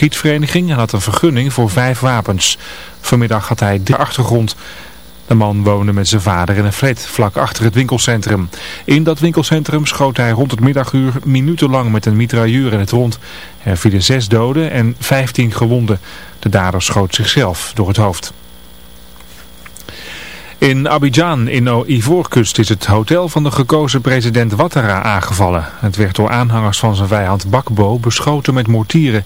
schietvereniging en had een vergunning voor vijf wapens. Vanmiddag had hij de achtergrond. De man woonde met zijn vader in een flat vlak achter het winkelcentrum. In dat winkelcentrum schoot hij rond het middaguur minutenlang met een mitrailleur in het rond. Er vielen zes doden en vijftien gewonden. De dader schoot zichzelf door het hoofd. In Abidjan in Ivoorkust is het hotel van de gekozen president Ouattara aangevallen. Het werd door aanhangers van zijn vijand Bakbo beschoten met mortieren.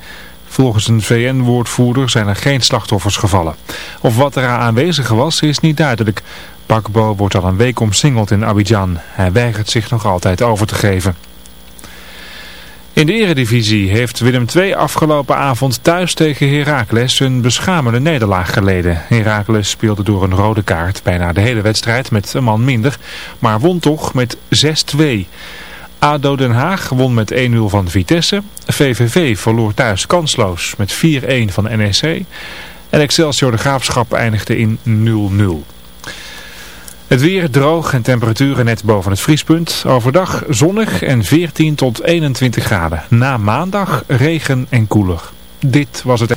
Volgens een VN-woordvoerder zijn er geen slachtoffers gevallen. Of Ouattara aanwezig was is niet duidelijk. Bakbo wordt al een week omsingeld in Abidjan. Hij weigert zich nog altijd over te geven. In de eredivisie heeft Willem II afgelopen avond thuis tegen Heracles een beschamende nederlaag geleden. Heracles speelde door een rode kaart bijna de hele wedstrijd met een man minder, maar won toch met 6-2. ADO Den Haag won met 1-0 van Vitesse. VVV verloor thuis kansloos met 4-1 van NEC. En Excelsior de Graafschap eindigde in 0-0. Het weer droog en temperaturen net boven het vriespunt. Overdag zonnig en 14 tot 21 graden. Na maandag regen en koeler. Dit was het...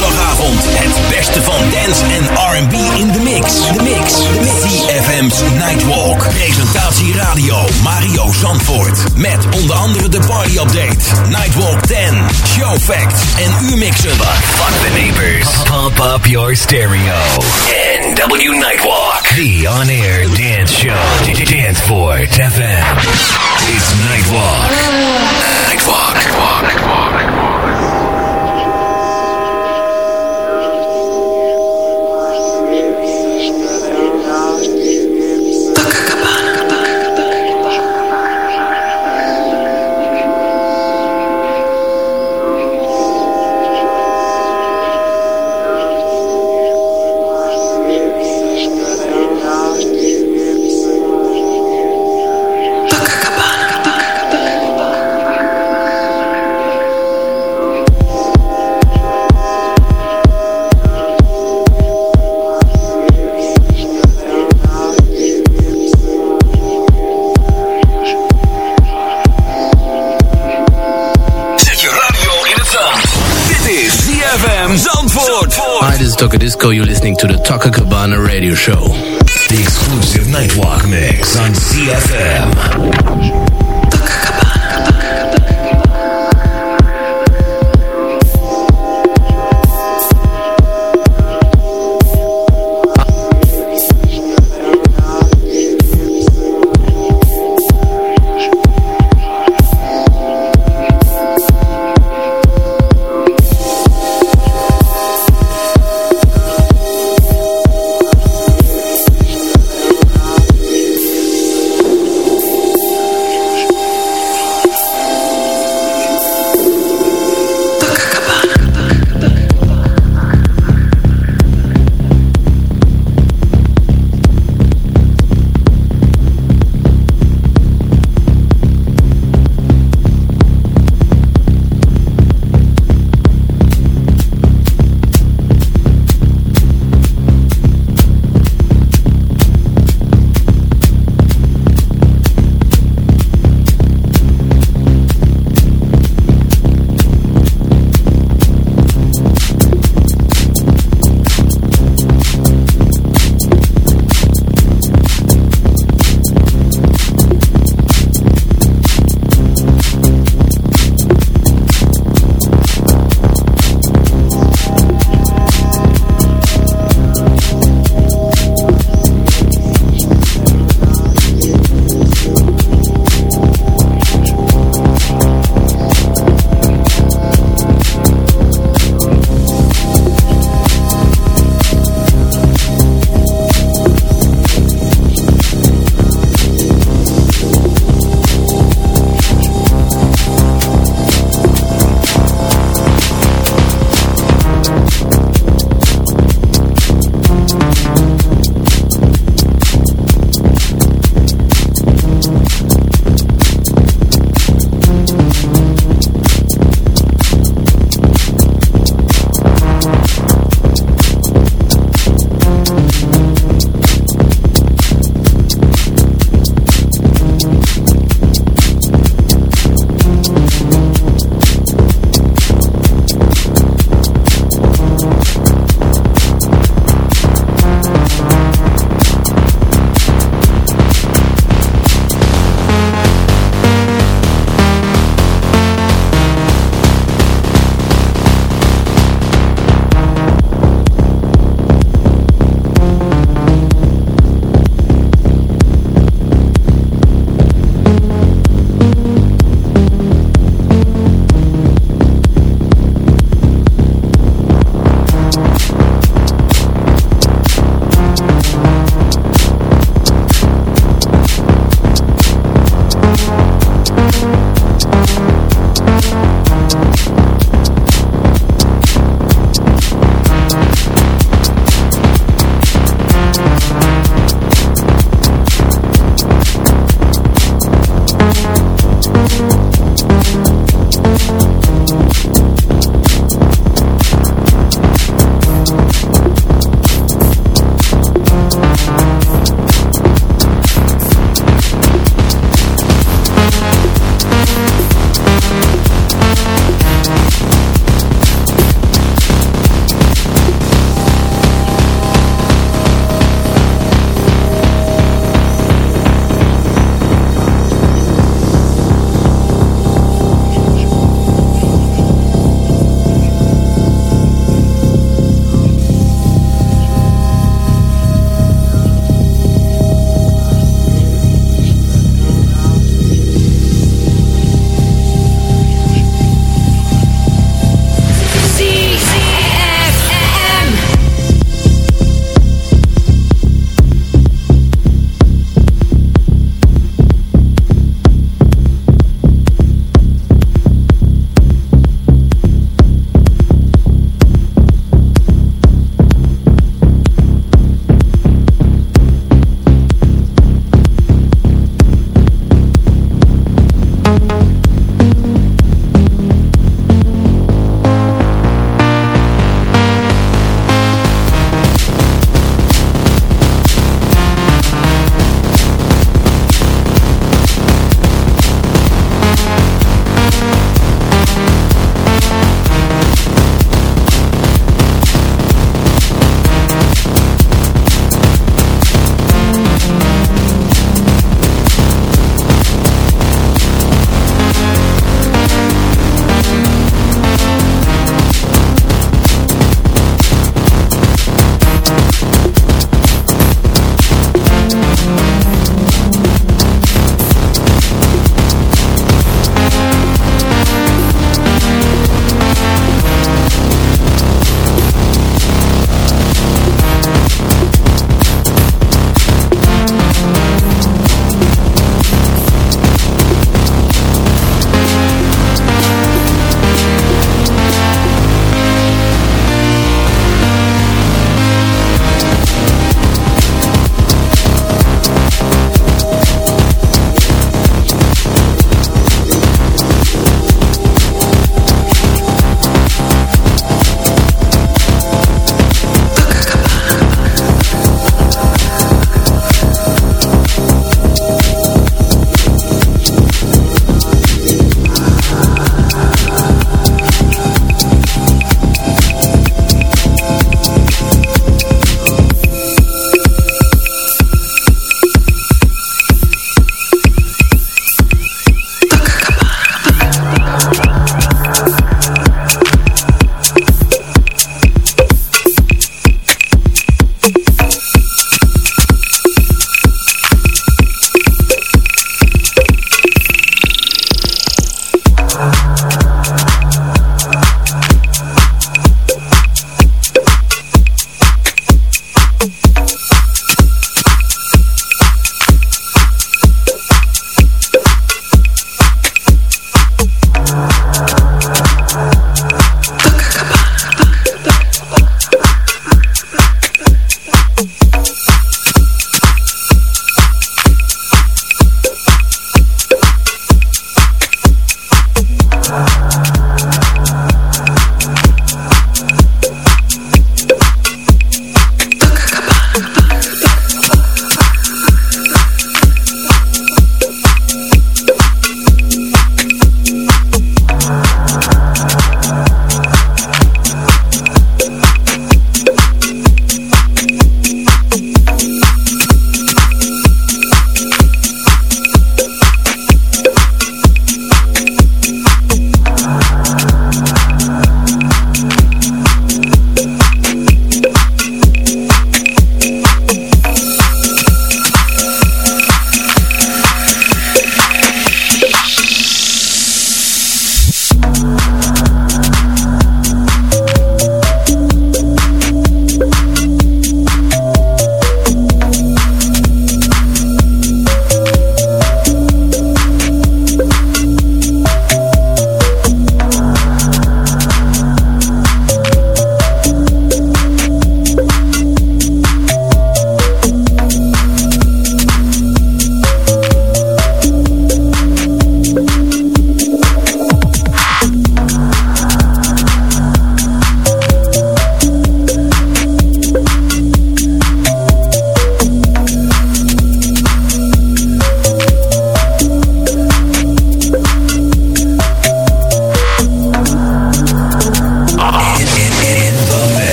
Zaterdagavond het beste van dance en R&B in de mix. De mix. De mix. CFM's Nightwalk. Presentatie radio Mario Zandvoort. Met onder andere de party update. Nightwalk 10. Show facts en U-mixen. Fuck the neighbors. Pump up your stereo. NW Nightwalk. The on-air dance show. Danceport FM. It's. Nightwalk. Nightwalk. Nightwalk. Nightwalk. Disco, you're listening to the Taka Cabana radio show. The exclusive Nightwalk mix on CFM.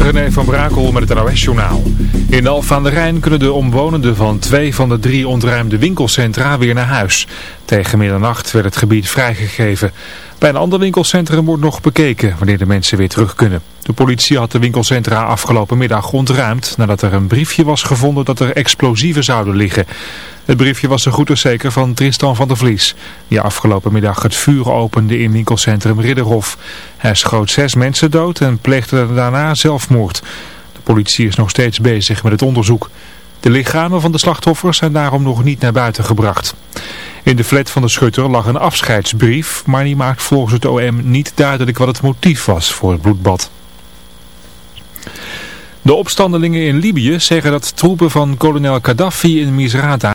René van Brakel met het NOS-journaal. In Alphen aan de Rijn kunnen de omwonenden van twee van de drie ontruimde winkelcentra weer naar huis. Tegen middernacht werd het gebied vrijgegeven. Bij een ander winkelcentrum wordt nog bekeken wanneer de mensen weer terug kunnen. De politie had de winkelcentra afgelopen middag ontruimd nadat er een briefje was gevonden dat er explosieven zouden liggen. Het briefje was zo goed als zeker van Tristan van der Vlies, die afgelopen middag het vuur opende in winkelcentrum Ridderhof. Hij schoot zes mensen dood en pleegde daarna zelfmoord. De politie is nog steeds bezig met het onderzoek. De lichamen van de slachtoffers zijn daarom nog niet naar buiten gebracht. In de flat van de schutter lag een afscheidsbrief, maar die maakt volgens het OM niet duidelijk wat het motief was voor het bloedbad. De opstandelingen in Libië zeggen dat troepen van kolonel Gaddafi in Misrata